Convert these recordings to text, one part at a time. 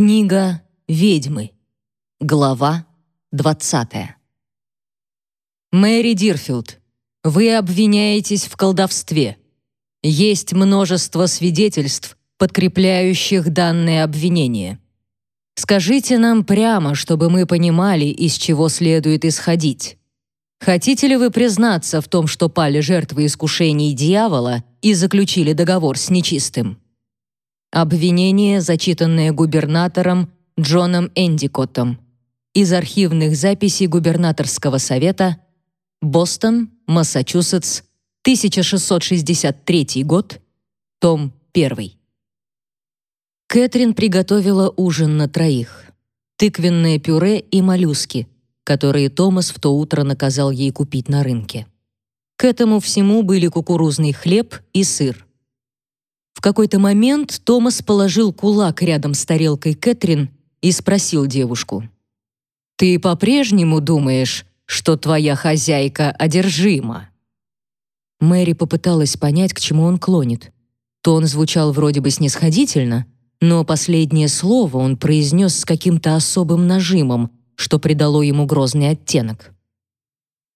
Книга «Ведьмы». Глава 20. Мэри Дирфилд, вы обвиняетесь в колдовстве. Есть множество свидетельств, подкрепляющих данное обвинение. Скажите нам прямо, чтобы мы понимали, из чего следует исходить. Хотите ли вы признаться в том, что пали жертвы искушений дьявола и заключили договор с нечистым? Обвинение, зачитанное губернатором Джоном Эндикоттом из архивных записей губернаторского совета Бостон, Массачусетс, 1663 год, том 1. Кэтрин приготовила ужин на троих. Тыквенное пюре и моллюски, которые Томас в то утро наказал ей купить на рынке. К этому всему были кукурузный хлеб и сыр. В какой-то момент Томас положил кулак рядом с тарелкой Кэтрин и спросил девушку. «Ты по-прежнему думаешь, что твоя хозяйка одержима?» Мэри попыталась понять, к чему он клонит. Тон звучал вроде бы снисходительно, но последнее слово он произнес с каким-то особым нажимом, что придало ему грозный оттенок.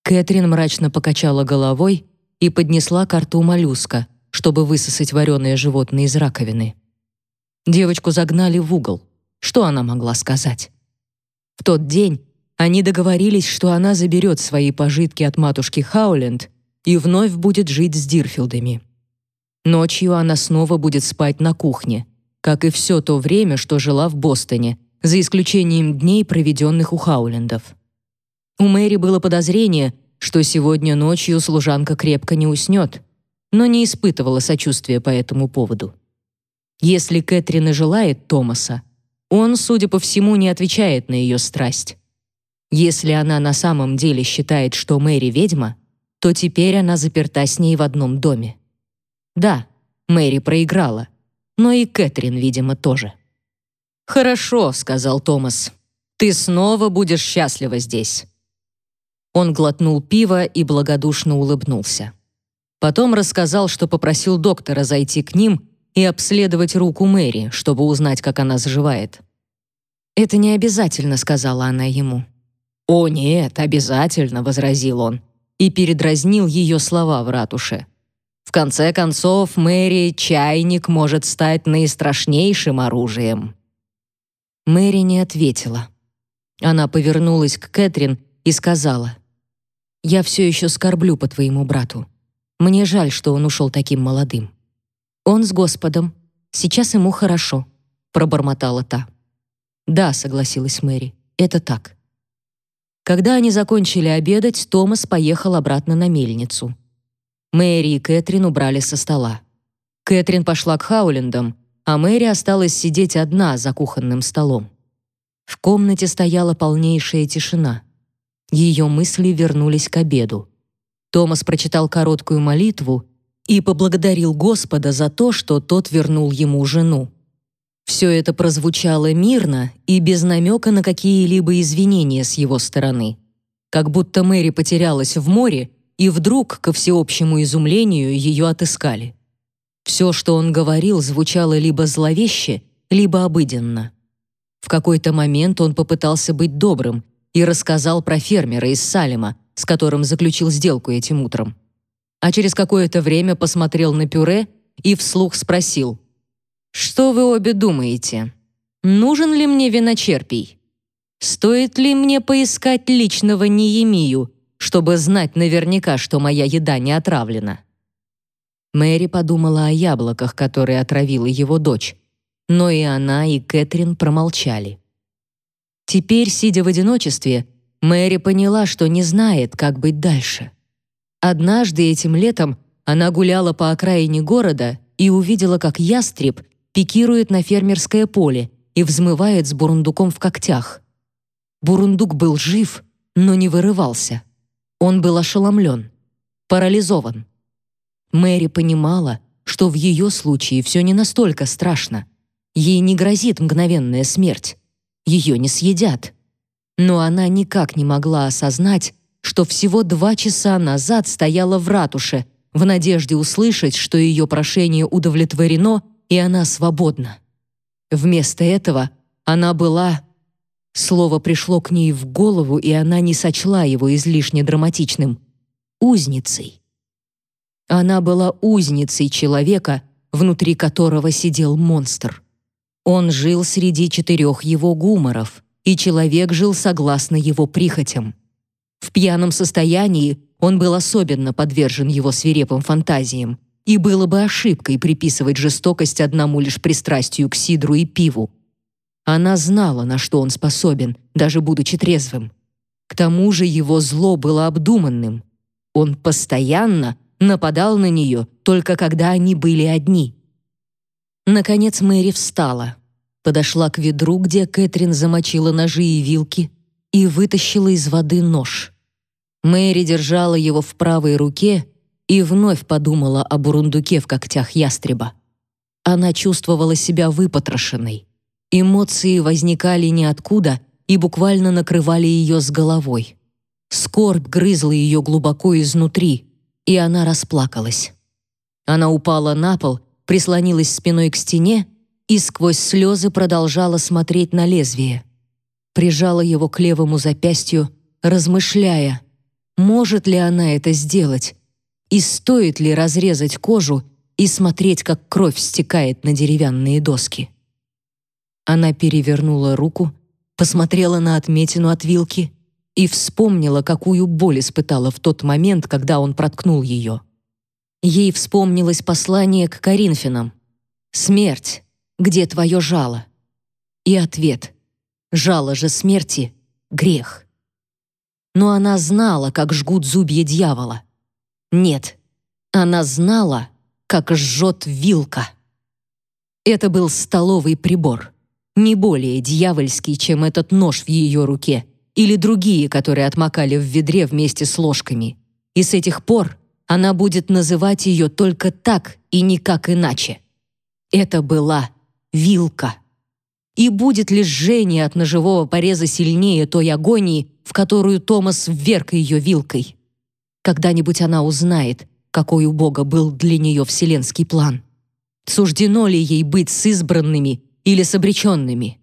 Кэтрин мрачно покачала головой и поднесла к рту моллюска, чтобы высосать вареное животное из раковины. Девочку загнали в угол. Что она могла сказать? В тот день они договорились, что она заберет свои пожитки от матушки Хауленд и вновь будет жить с Дирфилдами. Ночью она снова будет спать на кухне, как и все то время, что жила в Бостоне, за исключением дней, проведенных у Хаулендов. У Мэри было подозрение, что сегодня ночью служанка крепко не уснет, но не испытывала сочувствия по этому поводу. Если Кэтрин и желает Томаса, он, судя по всему, не отвечает на ее страсть. Если она на самом деле считает, что Мэри ведьма, то теперь она заперта с ней в одном доме. Да, Мэри проиграла, но и Кэтрин, видимо, тоже. «Хорошо», — сказал Томас. «Ты снова будешь счастлива здесь». Он глотнул пиво и благодушно улыбнулся. Потом рассказал, что попросил доктора зайти к ним и обследовать руку Мэри, чтобы узнать, как она заживает. «Это не обязательно», — сказала она ему. «О, нет, обязательно», — возразил он и передразнил ее слова в ратуше. В конце концов, Мэри, чайник может стать наистрашнейшим оружием. Мэри не ответила. Она повернулась к Кэтрин и сказала, «Я все еще скорблю по твоему брату. Мне жаль, что он ушел таким молодым. Он с Господом. Сейчас ему хорошо, пробормотала та. Да, согласилась Мэри. Это так. Когда они закончили обедать, Томас поехал обратно на мельницу. Мэри и Кэтрин убрали со стола. Кэтрин пошла к Хаулендам, а Мэри осталась сидеть одна за кухонным столом. В комнате стояла полнейшая тишина. Ее мысли вернулись к обеду. Томас прочитал короткую молитву и поблагодарил Господа за то, что тот вернул ему жену. Все это прозвучало мирно и без намека на какие-либо извинения с его стороны. Как будто Мэри потерялась в море, и вдруг, ко всеобщему изумлению, ее отыскали. Все, что он говорил, звучало либо зловеще, либо обыденно. В какой-то момент он попытался быть добрым и рассказал про фермера из Салема, с которым заключил сделку этим утром. А через какое-то время посмотрел на пюре и вслух спросил. «Что вы обе думаете? Нужен ли мне виночерпий? Стоит ли мне поискать личного Неемию, чтобы знать наверняка, что моя еда не отравлена?» Мэри подумала о яблоках, которые отравила его дочь, но и она, и Кэтрин промолчали. Теперь, сидя в одиночестве, Мэри поняла, что не знает, как быть дальше. Однажды этим летом она гуляла по окраине города и увидела, как ястреб пикирует на фермерское поле и взмывает с бурундуком в когтях. Бурундук был жив, но не вырывался. Он был ошеломлен, парализован. Мэри понимала, что в ее случае все не настолько страшно. Ей не грозит мгновенная смерть. Ее не съедят но она никак не могла осознать, что всего два часа назад стояла в ратуше в надежде услышать, что ее прошение удовлетворено и она свободна. Вместо этого Она была... Слово пришло к ней в голову, и она не сочла его излишне драматичным. Узницей. Она была узницей человека, внутри которого сидел монстр. Он жил среди четырех его гуморов, и человек жил согласно его прихотям. В пьяном состоянии он был особенно подвержен его свирепым фантазиям, и было бы ошибкой приписывать жестокость одному лишь пристрастию к сидру и пиву. Она знала, на что он способен, даже будучи трезвым. К тому же его зло было обдуманным. Он постоянно нападал на нее, только когда они были одни. Наконец Мэри встала, подошла к ведру, где Кэтрин замочила ножи и вилки, и вытащила из воды нож. Мэри держала его в правой руке и вновь подумала о бурундуке в когтях ястреба. Она чувствовала себя выпотрошенной. Эмоции возникали ниоткуда и буквально накрывали ее с головой. Скорбь грызла ее глубоко изнутри, и она расплакалась. Она упала на пол, прислонилась спиной к стене и сквозь слезы продолжала смотреть на лезвие. Прижала его к левому запястью, размышляя, может ли она это сделать, и стоит ли разрезать кожу и смотреть, как кровь стекает на деревянные доски. Она перевернула руку, посмотрела на отметину от вилки и вспомнила, какую боль испытала в тот момент, когда он проткнул ее. Ей вспомнилось послание к Коринфянам. «Смерть, где твое жало?» И ответ «Жало же смерти — грех». Но она знала, как жгут зубья дьявола. Нет, она знала, как жжет вилка. Это был столовый прибор, не более дьявольский, чем этот нож в ее руке или другие, которые отмокали в ведре вместе с ложками. И с этих пор она будет называть ее только так и никак иначе. Это была вилка. И будет ли жжение от ножевого пореза сильнее той агонии, в которую Томас вверг ее вилкой? Когда-нибудь она узнает, какой у Бога был для нее вселенский план. Суждено ли ей быть с избранными или с обреченными?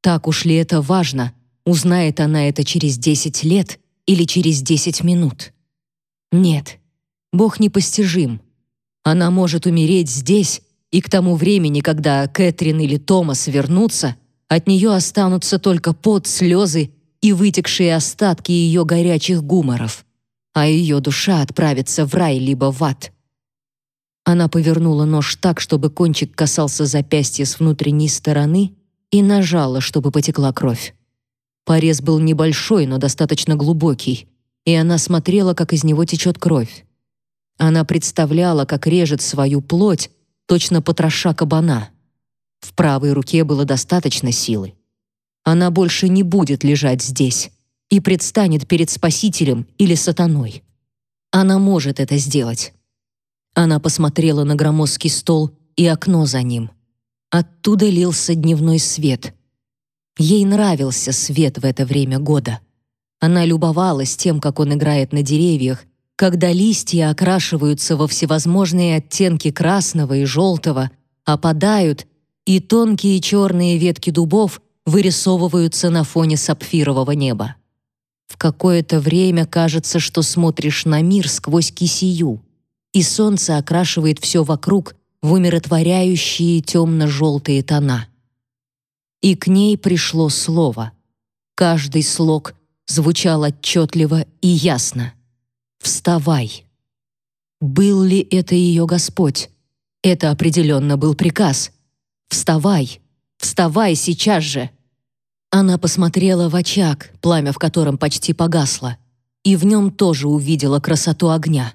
Так уж ли это важно, узнает она это через 10 лет или через 10 минут? Нет, Бог непостижим. Она может умереть здесь, и к тому времени, когда Кэтрин или Томас вернутся, от нее останутся только пот, слезы и вытекшие остатки ее горячих гуморов а ее душа отправится в рай либо в ад. Она повернула нож так, чтобы кончик касался запястья с внутренней стороны, и нажала, чтобы потекла кровь. Порез был небольшой, но достаточно глубокий, и она смотрела, как из него течет кровь. Она представляла, как режет свою плоть, точно потроша кабана. В правой руке было достаточно силы. Она больше не будет лежать здесь и предстанет перед Спасителем или сатаной. Она может это сделать. Она посмотрела на громоздкий стол и окно за ним. Оттуда лился дневной свет. Ей нравился свет в это время года. Она любовалась тем, как он играет на деревьях, когда листья окрашиваются во всевозможные оттенки красного и желтого, опадают, и тонкие черные ветки дубов вырисовываются на фоне сапфирового неба. В какое-то время кажется, что смотришь на мир сквозь кисию, и солнце окрашивает все вокруг в умиротворяющие темно-желтые тона. И к ней пришло слово. Каждый слог звучал отчетливо и ясно. «Вставай!» Был ли это ее Господь? Это определенно был приказ. «Вставай! Вставай сейчас же!» Она посмотрела в очаг, пламя в котором почти погасло, и в нем тоже увидела красоту огня.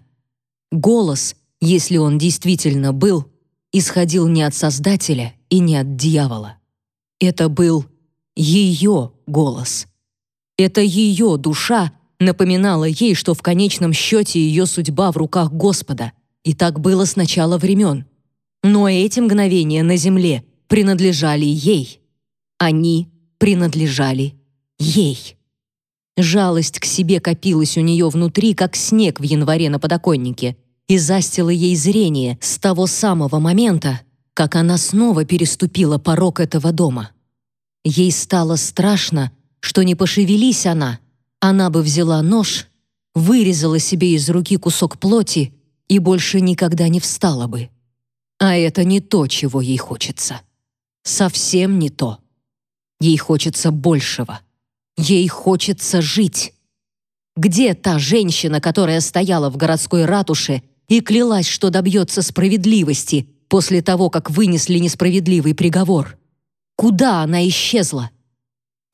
Голос, если он действительно был, исходил не от Создателя и не от дьявола. Это был ее голос. Это ее душа напоминала ей, что в конечном счете ее судьба в руках Господа, и так было с начала времен. Но эти мгновения на земле принадлежали ей. Они принадлежали ей. Жалость к себе копилась у нее внутри, как снег в январе на подоконнике, и застила ей зрение с того самого момента, как она снова переступила порог этого дома. Ей стало страшно, что не пошевелись она, она бы взяла нож, вырезала себе из руки кусок плоти и больше никогда не встала бы. А это не то, чего ей хочется. Совсем не то. Ей хочется большего. Ей хочется жить. Где та женщина, которая стояла в городской ратуше и клялась, что добьется справедливости после того, как вынесли несправедливый приговор? Куда она исчезла?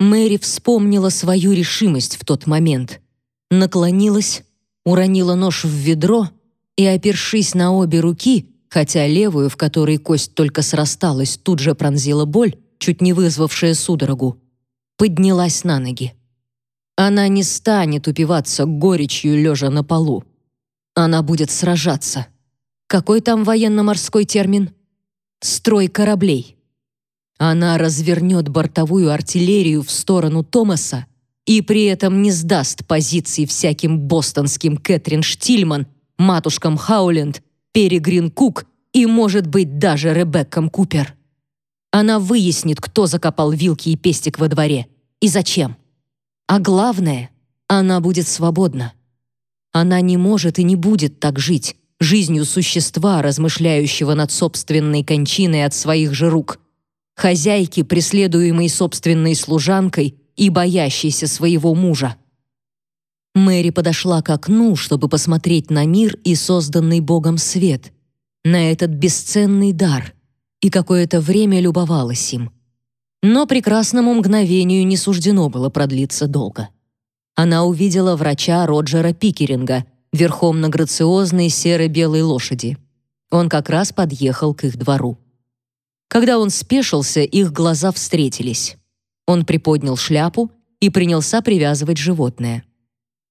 Мэри вспомнила свою решимость в тот момент. Наклонилась, уронила нож в ведро и, опершись на обе руки, хотя левую, в которой кость только срасталась, тут же пронзила боль, чуть не вызвавшая судорогу, поднялась на ноги. Она не станет упиваться горечью лежа на полу. Она будет сражаться. Какой там военно-морской термин? Строй кораблей. Она развернет бортовую артиллерию в сторону Томаса и при этом не сдаст позиции всяким бостонским Кэтрин Штильман, матушкам Хауленд, Перегрин Кук и, может быть, даже Ребеккам Купер. Она выяснит, кто закопал вилки и пестик во дворе и зачем. А главное, она будет свободна. Она не может и не будет так жить, жизнью существа, размышляющего над собственной кончиной от своих же рук, хозяйки, преследуемой собственной служанкой и боящейся своего мужа. Мэри подошла к окну, чтобы посмотреть на мир и созданный Богом свет, на этот бесценный дар, и какое-то время любовалась им. Но прекрасному мгновению не суждено было продлиться долго. Она увидела врача Роджера Пикеринга верхом на грациозной серо-белой лошади. Он как раз подъехал к их двору. Когда он спешился, их глаза встретились. Он приподнял шляпу и принялся привязывать животное.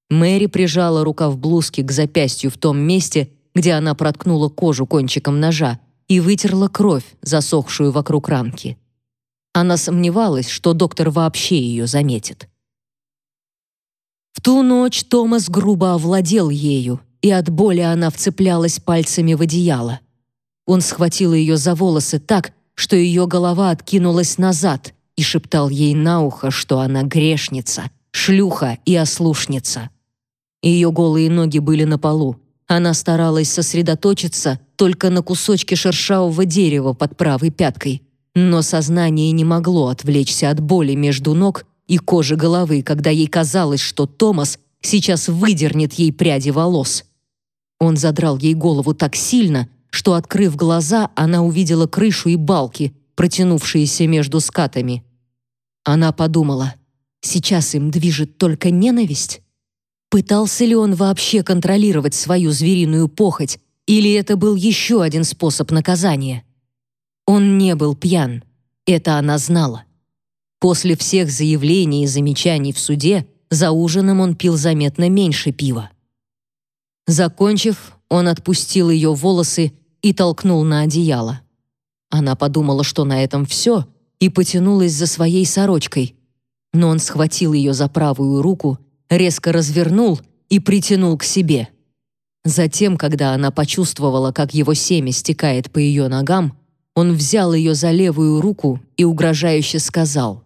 Мэри прижала рукав блузки к запястью в том месте, где она проткнула кожу кончиком ножа и вытерла кровь, засохшую вокруг ранки. Она сомневалась, что доктор вообще ее заметит. В ту ночь Томас грубо овладел ею, и от боли она вцеплялась пальцами в одеяло. Он схватил ее за волосы так, что ее голова откинулась назад и шептал ей на ухо, что она грешница, шлюха и ослушница. Ее голые ноги были на полу. Она старалась сосредоточиться только на кусочке шершавого дерева под правой пяткой, но сознание не могло отвлечься от боли между ног и кожи головы, когда ей казалось, что Томас сейчас выдернет ей пряди волос. Он задрал ей голову так сильно, что, открыв глаза, она увидела крышу и балки, протянувшиеся между скатами. Она подумала, сейчас им движет только ненависть? Пытался ли он вообще контролировать свою звериную похоть, или это был еще один способ наказания? Он не был пьян. Это она знала. После всех заявлений и замечаний в суде за ужином он пил заметно меньше пива. Закончив, он отпустил ее волосы и толкнул на одеяло. Она подумала, что на этом все, и потянулась за своей сорочкой. Но он схватил ее за правую руку, резко развернул и притянул к себе. Затем, когда она почувствовала, как его семя стекает по ее ногам, он взял ее за левую руку и угрожающе сказал: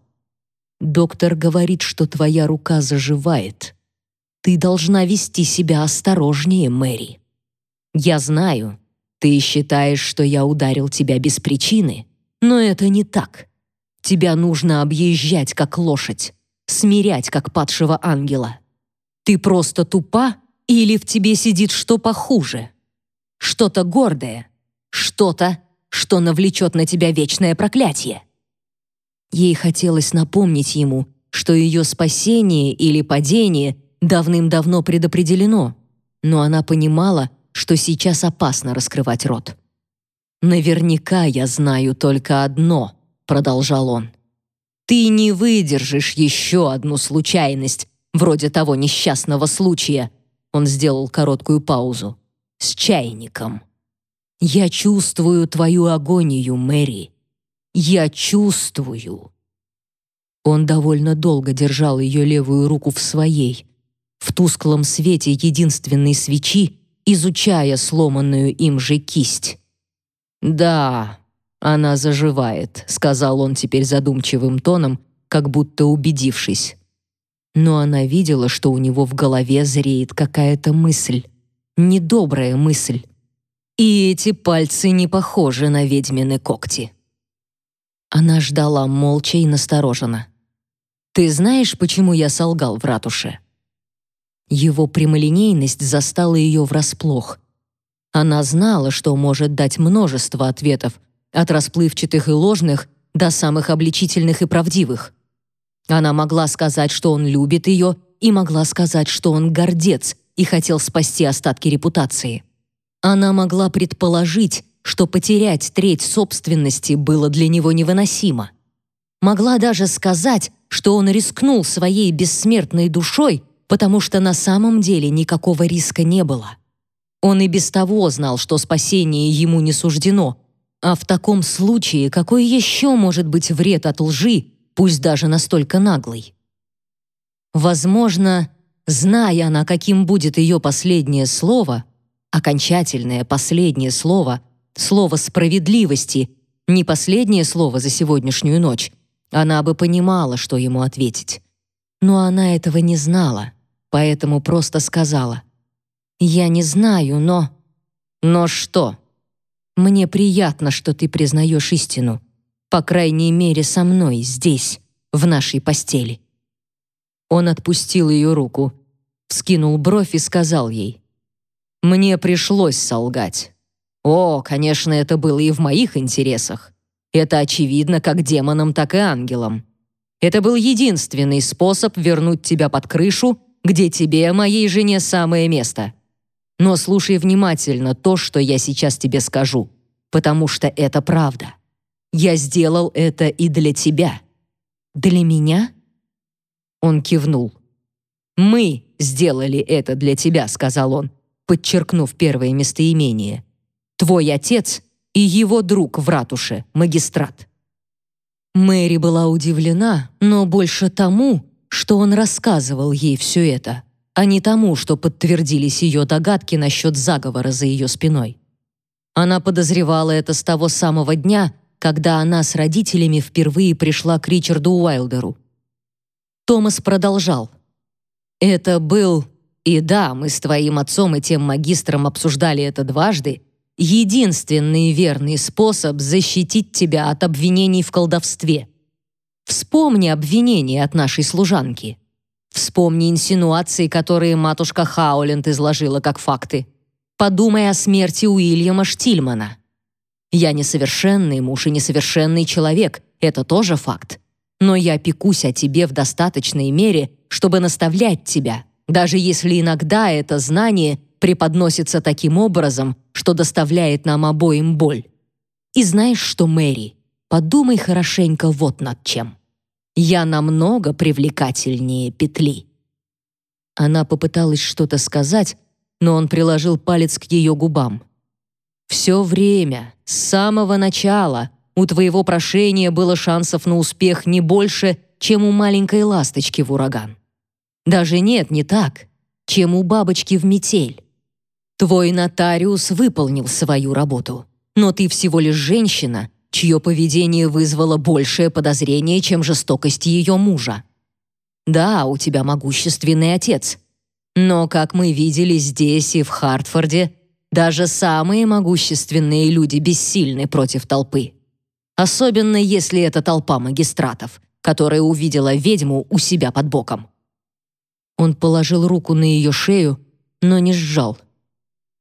"Доктор говорит, что твоя рука заживает. Ты должна вести себя осторожнее, Мэри. Я знаю, ты считаешь, что я ударил тебя без причины, но это не так. Тебя нужно объезжать как лошадь, смирять как падшего ангела. Ты просто тупа или в тебе сидит что похуже? Что-то гордое, что-то, что навлечет на тебя вечное проклятие. Ей хотелось напомнить ему, что ее спасение или падение давным-давно предопределено, но она понимала, что сейчас опасно раскрывать рот. «Наверняка я знаю только одно», — продолжал он. «Ты не выдержишь еще одну случайность, вроде того несчастного случая», он сделал короткую паузу, «с чайником». Я чувствую твою агонию, Мэри. Я чувствую. Он довольно долго держал ее левую руку в своей, в тусклом свете единственной свечи, изучая сломанную им же кисть. «Да, она заживает», — сказал он теперь задумчивым тоном, как будто убедившись. Но она видела, что у него в голове зреет какая-то мысль, недобрая мысль. И эти пальцы не похожи на ведьмины когти. Она ждала молча и настороженно. «Ты знаешь, почему я солгал в ратуше?» Его прямолинейность застала ее врасплох. Она знала, что может дать множество ответов, от расплывчатых и ложных до самых обличительных и правдивых. Она могла сказать, что он любит ее, и могла сказать, что он гордец и хотел спасти остатки репутации. Она могла предположить, что потерять треть собственности было для него невыносимо. Могла даже сказать, что он рискнул своей бессмертной душой, потому что на самом деле никакого риска не было. Он и без того знал, что спасение ему не суждено. А в таком случае какой еще может быть вред от лжи, пусть даже настолько наглый? Возможно, зная она, каким будет ее последнее слово, окончательное последнее слово, слово справедливости, не последнее слово за сегодняшнюю ночь, она бы понимала, что ему ответить. Но она этого не знала, поэтому просто сказала — я не знаю, но... Но что? Мне приятно, что ты признаешь истину. По крайней мере, со мной, здесь, в нашей постели. Он отпустил ее руку, вскинул бровь и сказал ей. «Мне пришлось солгать. О, конечно, это было и в моих интересах. Это очевидно как демонам, так и ангелам. Это был единственный способ вернуть тебя под крышу, где тебе, моей жене, самое место. Но слушай внимательно то, что я сейчас тебе скажу, потому что это правда. Я сделал это и для тебя. Для меня? Он кивнул. Мы сделали это для тебя, сказал он, подчеркнув первое местоимение. Твой отец и его друг в ратуше, магистрат. Мэри была удивлена, но больше тому, что он рассказывал ей все это а не тому, что подтвердились ее догадки насчет заговора за ее спиной. Она подозревала это с того самого дня, когда она с родителями впервые пришла к Ричарду Уайлдеру. Томас продолжал. «Это был, и да, мы с твоим отцом и тем магистром обсуждали это дважды, единственный верный способ защитить тебя от обвинений в колдовстве. Вспомни обвинение от нашей служанки». Вспомни инсинуации, которые матушка Хауленд изложила как факты. Подумай о смерти Уильяма Штильмана. Я несовершенный муж и несовершенный человек, это тоже факт. Но я пекусь о тебе в достаточной мере, чтобы наставлять тебя, даже если иногда это знание преподносится таким образом, что доставляет нам обоим боль. И знаешь что, Мэри, подумай хорошенько вот над чем. Я намного привлекательнее петли». Она попыталась что-то сказать, но он приложил палец к ее губам. «Все время, с самого начала, у твоего прошения было шансов на успех не больше, чем у маленькой ласточки в ураган. Даже нет, не так, чем у бабочки в метель. Твой нотариус выполнил свою работу, но ты всего лишь женщина, чье поведение вызвало большее подозрение, чем жестокость ее мужа. Да, у тебя могущественный отец. Но, как мы видели здесь и в Хартфорде, даже самые могущественные люди бессильны против толпы. Особенно если это толпа магистратов, которая увидела ведьму у себя под боком. Он положил руку на ее шею, но не сжал.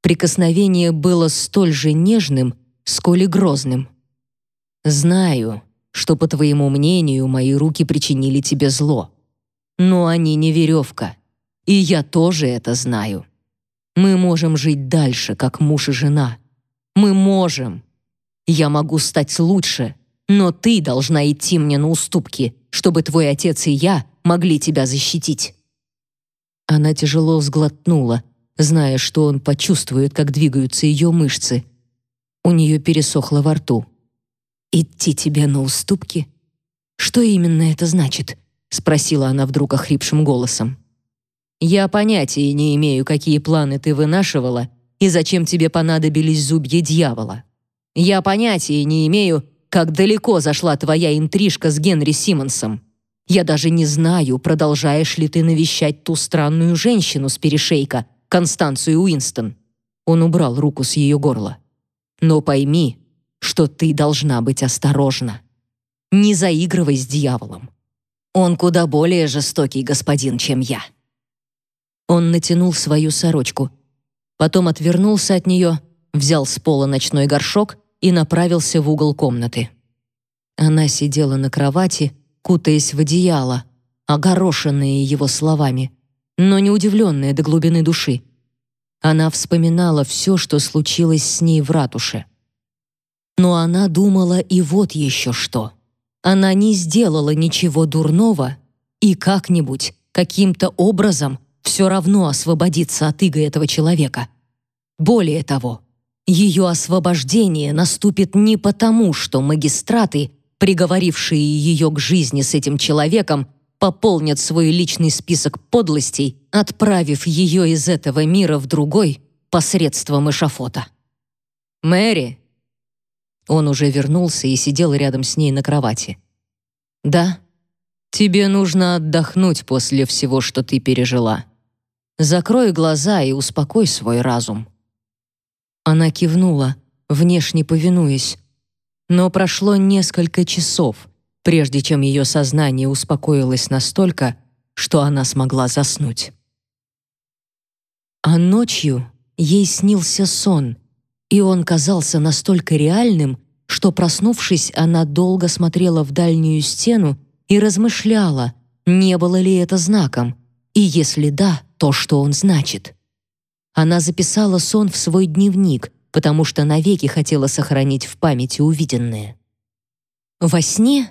Прикосновение было столь же нежным, сколь и грозным. Знаю, что, по твоему мнению, мои руки причинили тебе зло. Но они не веревка. И я тоже это знаю. Мы можем жить дальше, как муж и жена. Мы можем. Я могу стать лучше, но ты должна идти мне на уступки, чтобы твой отец и я могли тебя защитить». Она тяжело взглотнула, зная, что он почувствует, как двигаются ее мышцы. У нее пересохло во рту. «Идти тебе на уступки? Что именно это значит?» — спросила она вдруг охрипшим голосом. «Я понятия не имею, какие планы ты вынашивала и зачем тебе понадобились зубья дьявола. Я понятия не имею, как далеко зашла твоя интрижка с Генри Симмонсом. Я даже не знаю, продолжаешь ли ты навещать ту странную женщину с перешейка, Констанцию Уинстон». Он убрал руку с ее горла. «Но пойми, что ты должна быть осторожна. Не заигрывай с дьяволом. Он куда более жестокий господин, чем я». Он натянул свою сорочку, потом отвернулся от нее, взял с пола ночной горшок и направился в угол комнаты. Она сидела на кровати, кутаясь в одеяло, огорошенная его словами, но не удивленная до глубины души. Она вспоминала все, что случилось с ней в ратуше. Но она думала и вот еще что. Она не сделала ничего дурного и как-нибудь, каким-то образом все равно освободится от иго этого человека. Более того, ее освобождение наступит не потому, что магистраты приговорившие ее к жизни с этим человеком, пополнят свой личный список подлостей, отправив ее из этого мира в другой посредством эшафота. «Мэри!» Он уже вернулся и сидел рядом с ней на кровати. «Да, тебе нужно отдохнуть после всего, что ты пережила. Закрой глаза и успокой свой разум». Она кивнула, внешне повинуясь, но прошло несколько часов, прежде чем ее сознание успокоилось настолько, что она смогла заснуть. А ночью ей снился сон, и он казался настолько реальным, что, проснувшись, она долго смотрела в дальнюю стену и размышляла, не было ли это знаком, и если да, то что он значит. Она записала сон в свой дневник, потому что навеки хотела сохранить в памяти увиденное. Во сне,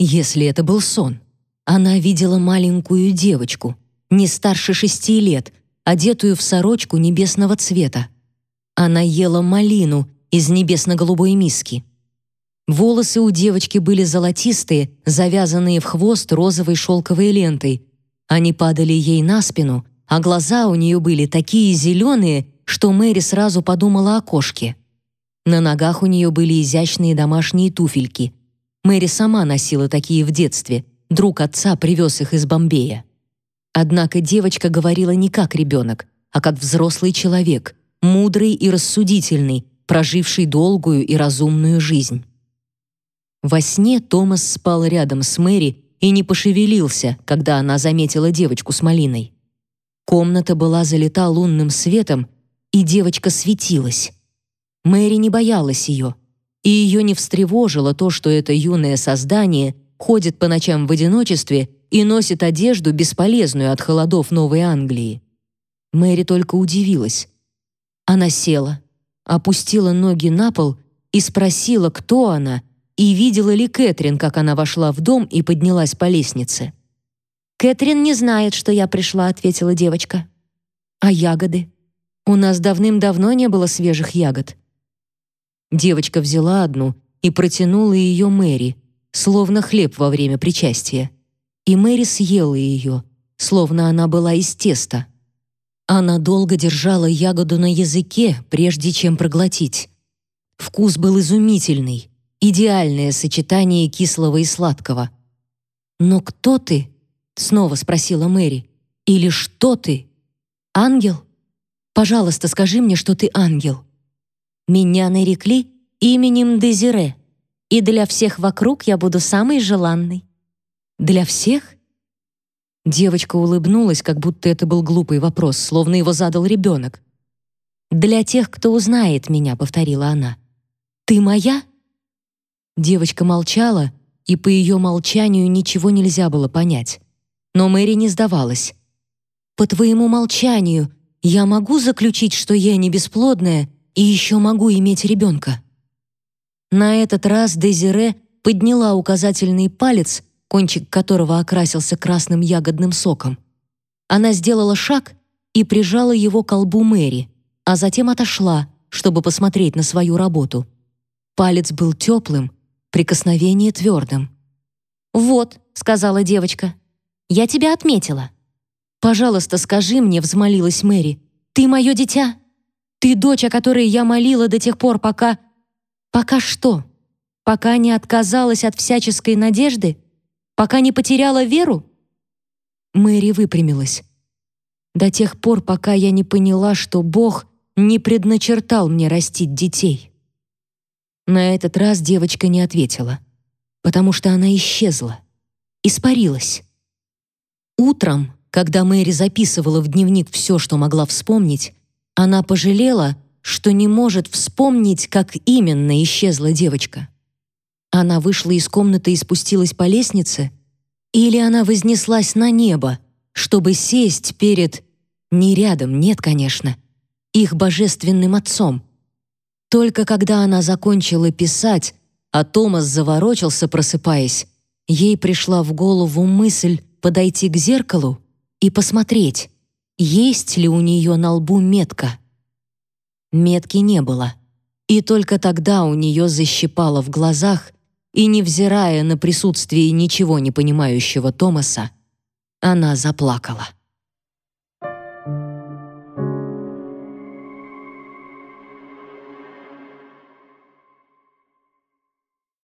если это был сон, она видела маленькую девочку, не старше шести лет, одетую в сорочку небесного цвета. Она ела малину из небесно-голубой миски. Волосы у девочки были золотистые, завязанные в хвост розовой шелковой лентой. Они падали ей на спину, а глаза у нее были такие зеленые, что Мэри сразу подумала о кошке. На ногах у нее были изящные домашние туфельки. Мэри сама носила такие в детстве. Друг отца привез их из Бомбея. Однако девочка говорила не как ребенок, а как взрослый человек, мудрый и рассудительный, проживший долгую и разумную жизнь. Во сне Томас спал рядом с Мэри и не пошевелился, когда она заметила девочку с малиной. Комната была залита лунным светом, и девочка светилась. Мэри не боялась ее, и ее не встревожило то, что это юное создание ходит по ночам в одиночестве и носит одежду, бесполезную от холодов Новой Англии. Мэри только удивилась. Она села, опустила ноги на пол и спросила, кто она, и видела ли Кэтрин, как она вошла в дом и поднялась по лестнице. «Кэтрин не знает, что я пришла», — ответила девочка. «А ягоды?» У нас давным-давно не было свежих ягод. Девочка взяла одну и протянула ее Мэри, словно хлеб во время причастия. И Мэри съела ее, словно она была из теста. Она долго держала ягоду на языке, прежде чем проглотить. Вкус был изумительный, идеальное сочетание кислого и сладкого. «Но кто ты?» — снова спросила Мэри. «Или что ты? Ангел?» Пожалуйста, скажи мне, что ты ангел». Меня нарекли именем Дезире, и для всех вокруг я буду самой желанной. Для всех? Девочка улыбнулась, как будто это был глупый вопрос, словно его задал ребенок. «Для тех, кто узнает меня», — повторила она. «Ты моя?» Девочка молчала, и по ее молчанию ничего нельзя было понять. Но Мэри не сдавалась. «По твоему молчанию я могу заключить, что я не бесплодная и еще могу иметь ребенка?» На этот раз Дезире подняла указательный палец, кончик которого окрасился красным ягодным соком. Она сделала шаг и прижала его к колбу Мэри, а затем отошла, чтобы посмотреть на свою работу. Палец был теплым, прикосновение твердым. «Вот», — сказала девочка, — «я тебя отметила». «Пожалуйста, скажи мне», — взмолилась Мэри, «ты мое дитя? Ты дочь, о которой я молила до тех пор, пока...» «Пока что? Пока не отказалась от всяческой надежды? Пока не потеряла веру?» Мэри выпрямилась. «До тех пор, пока я не поняла, что Бог не предначертал мне растить детей». На этот раз девочка не ответила, потому что она исчезла, испарилась. Утром, когда Мэри записывала в дневник все, что могла вспомнить, она пожалела, что не может вспомнить, как именно исчезла девочка. Она вышла из комнаты и спустилась по лестнице, или она вознеслась на небо, чтобы сесть перед... Не рядом, нет, конечно, их божественным отцом. Только когда она закончила писать, а Томас заворочился, просыпаясь, ей пришла в голову мысль подойти к зеркалу и посмотреть, есть ли у нее на лбу метка. Метки не было, и только тогда у нее защипало в глазах, и, невзирая на присутствие ничего не понимающего Томаса, она заплакала.